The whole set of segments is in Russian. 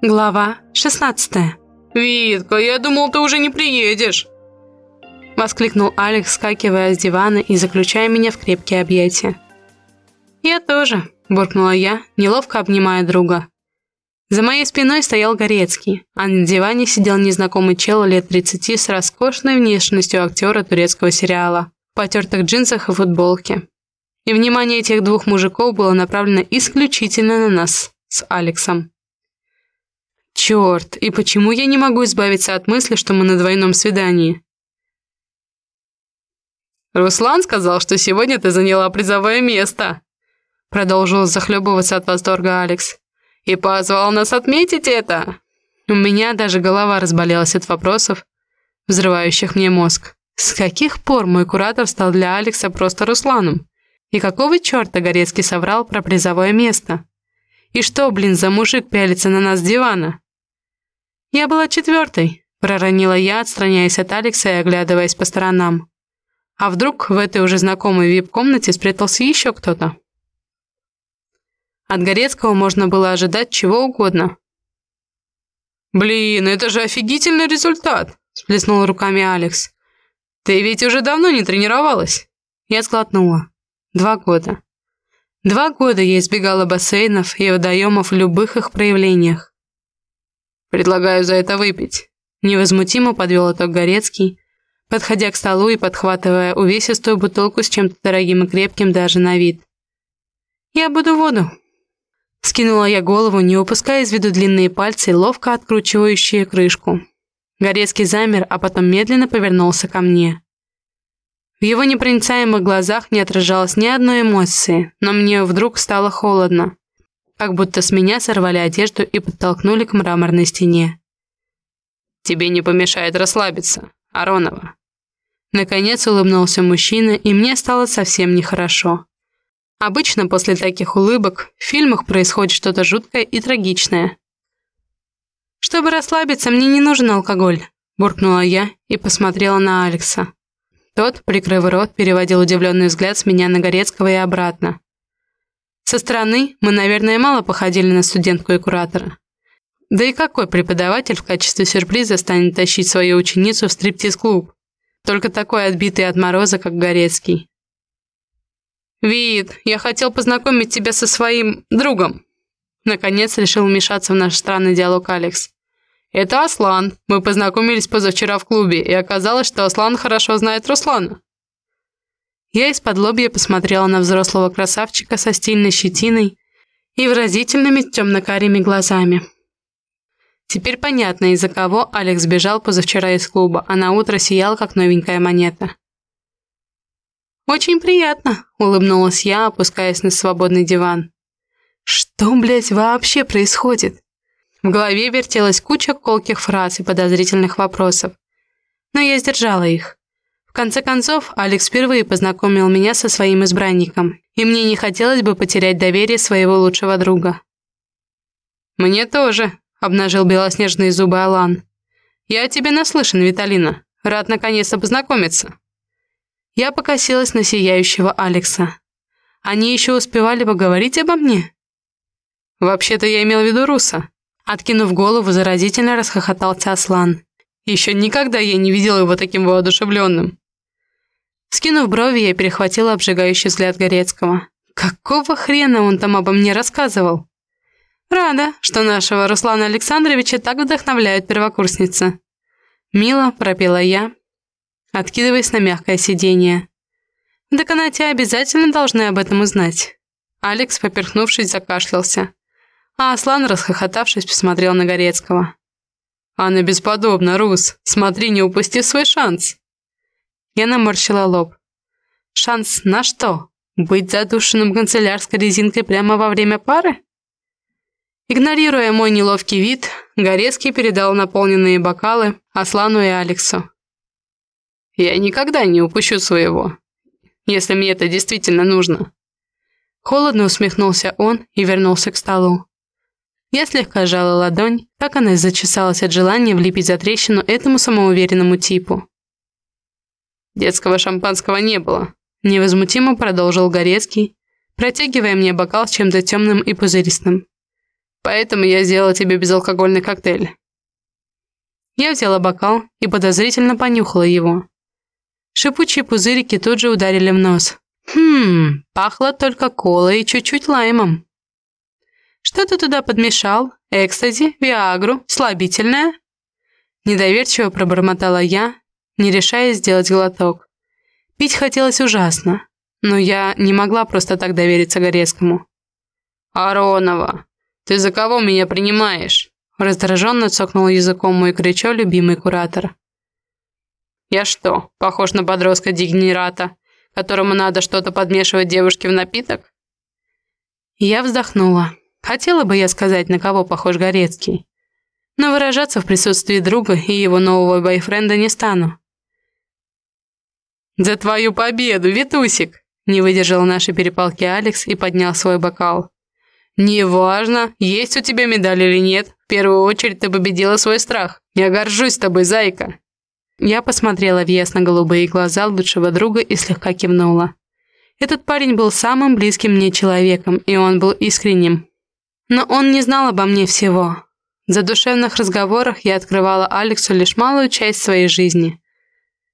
Глава 16 «Витка, я думал, ты уже не приедешь!» Воскликнул Алекс, скакивая с дивана и заключая меня в крепкие объятия. «Я тоже», – буркнула я, неловко обнимая друга. За моей спиной стоял Горецкий, а на диване сидел незнакомый чел лет 30 с роскошной внешностью актера турецкого сериала, в потертых джинсах и футболке. И внимание этих двух мужиков было направлено исключительно на нас с Алексом. Черт, и почему я не могу избавиться от мысли, что мы на двойном свидании? «Руслан сказал, что сегодня ты заняла призовое место», продолжил захлебываться от восторга Алекс. «И позвал нас отметить это!» У меня даже голова разболелась от вопросов, взрывающих мне мозг. С каких пор мой куратор стал для Алекса просто Русланом? И какого черта Горецкий соврал про призовое место? И что, блин, за мужик пялится на нас с дивана? «Я была четвертой», – проронила я, отстраняясь от Алекса и оглядываясь по сторонам. А вдруг в этой уже знакомой вип-комнате спрятался еще кто-то? От Горецкого можно было ожидать чего угодно. «Блин, это же офигительный результат!» – сплеснул руками Алекс. «Ты ведь уже давно не тренировалась?» Я сглотнула. Два года. Два года я избегала бассейнов и водоемов в любых их проявлениях. Предлагаю за это выпить. Невозмутимо подвел итог Горецкий, подходя к столу и подхватывая увесистую бутылку с чем-то дорогим и крепким даже на вид. «Я буду воду». Скинула я голову, не упуская из виду длинные пальцы, ловко откручивающие крышку. Горецкий замер, а потом медленно повернулся ко мне. В его непроницаемых глазах не отражалось ни одной эмоции, но мне вдруг стало холодно как будто с меня сорвали одежду и подтолкнули к мраморной стене. «Тебе не помешает расслабиться, Аронова». Наконец улыбнулся мужчина, и мне стало совсем нехорошо. Обычно после таких улыбок в фильмах происходит что-то жуткое и трагичное. «Чтобы расслабиться, мне не нужен алкоголь», – буркнула я и посмотрела на Алекса. Тот, прикрыв рот, переводил удивленный взгляд с меня на Горецкого и обратно. Со стороны мы, наверное, мало походили на студентку и куратора. Да и какой преподаватель в качестве сюрприза станет тащить свою ученицу в стриптиз-клуб? Только такой отбитый от мороза, как Горецкий. «Вид, я хотел познакомить тебя со своим другом». Наконец решил вмешаться в наш странный диалог Алекс. «Это Аслан. Мы познакомились позавчера в клубе, и оказалось, что Аслан хорошо знает Руслана». Я из-под лобья посмотрела на взрослого красавчика со стильной щетиной и выразительными темно-карими глазами. Теперь понятно, из-за кого Алекс бежал позавчера из клуба, а на утро сиял, как новенькая монета. «Очень приятно», — улыбнулась я, опускаясь на свободный диван. «Что, блядь, вообще происходит?» В голове вертелась куча колких фраз и подозрительных вопросов. Но я сдержала их. Конце концов, Алекс впервые познакомил меня со своим избранником, и мне не хотелось бы потерять доверие своего лучшего друга. «Мне тоже», — обнажил белоснежные зубы Алан. «Я тебе наслышан, Виталина. Рад наконец-то познакомиться». Я покосилась на сияющего Алекса. Они еще успевали поговорить обо мне? Вообще-то я имел в виду Руса. Откинув голову, заразительно расхохотался Аслан. Еще никогда я не видел его таким воодушевленным. Скинув брови, я перехватила обжигающий взгляд Горецкого. Какого хрена он там обо мне рассказывал? Рада, что нашего Руслана Александровича так вдохновляют первокурсницы. Мило пропела я, откидываясь на мягкое сиденье. В деканате обязательно должны об этом узнать. Алекс, поперхнувшись, закашлялся. А Аслан, расхохотавшись, посмотрел на Горецкого. «Анна бесподобна, Рус. Смотри, не упусти свой шанс». Я наморщила лоб. «Шанс на что? Быть задушенным канцелярской резинкой прямо во время пары?» Игнорируя мой неловкий вид, Горецкий передал наполненные бокалы Аслану и Алексу. «Я никогда не упущу своего, если мне это действительно нужно». Холодно усмехнулся он и вернулся к столу. Я слегка сжала ладонь, как она зачесалась от желания влепить за трещину этому самоуверенному типу. «Детского шампанского не было», – невозмутимо продолжил Горецкий, протягивая мне бокал с чем-то темным и пузыристым. Поэтому я сделала тебе безалкогольный коктейль». Я взяла бокал и подозрительно понюхала его. Шипучие пузырики тут же ударили в нос. Хм, пахло только колой и чуть-чуть лаймом. Что ты туда подмешал? Экстази, виагру, слабительное? Недоверчиво пробормотала я, не решаясь сделать глоток. Пить хотелось ужасно, но я не могла просто так довериться Горецкому. «Аронова, ты за кого меня принимаешь?» Раздраженно цокнул языком мой кричо любимый куратор. «Я что, похож на подростка-дегенерата, которому надо что-то подмешивать девушке в напиток?» Я вздохнула. Хотела бы я сказать, на кого похож Горецкий. Но выражаться в присутствии друга и его нового бойфренда не стану. «За твою победу, Витусик!» Не выдержал нашей перепалки Алекс и поднял свой бокал. «Неважно, есть у тебя медаль или нет, в первую очередь ты победила свой страх. Я горжусь тобой, зайка!» Я посмотрела в ясно-голубые глаза лучшего друга и слегка кивнула. Этот парень был самым близким мне человеком, и он был искренним. Но он не знал обо мне всего. В задушевных разговорах я открывала Алексу лишь малую часть своей жизни,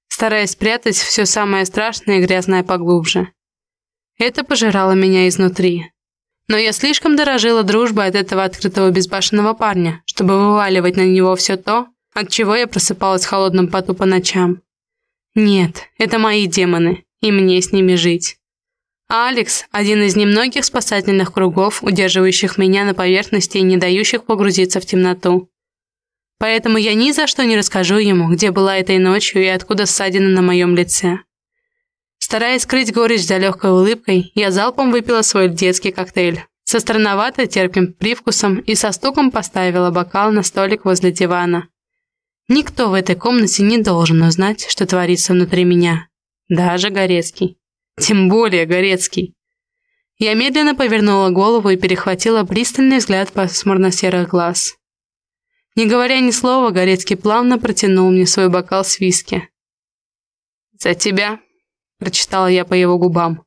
стараясь спрятать все самое страшное и грязное поглубже. Это пожирало меня изнутри. Но я слишком дорожила дружбой от этого открытого безбашенного парня, чтобы вываливать на него все то, от чего я просыпалась в холодном поту по ночам. Нет, это мои демоны, и мне с ними жить. А Алекс – один из немногих спасательных кругов, удерживающих меня на поверхности и не дающих погрузиться в темноту. Поэтому я ни за что не расскажу ему, где была этой ночью и откуда ссадина на моем лице. Стараясь скрыть горечь за легкой улыбкой, я залпом выпила свой детский коктейль. Со странновато терпким привкусом и со стуком поставила бокал на столик возле дивана. Никто в этой комнате не должен узнать, что творится внутри меня. Даже Горецкий. Тем более Горецкий. Я медленно повернула голову и перехватила пристальный взгляд пасмурно-серых глаз. Не говоря ни слова, Горецкий плавно протянул мне свой бокал с виски. «За тебя!» – прочитала я по его губам.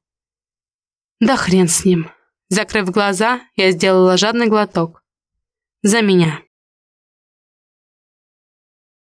Да хрен с ним. Закрыв глаза, я сделала жадный глоток. За меня.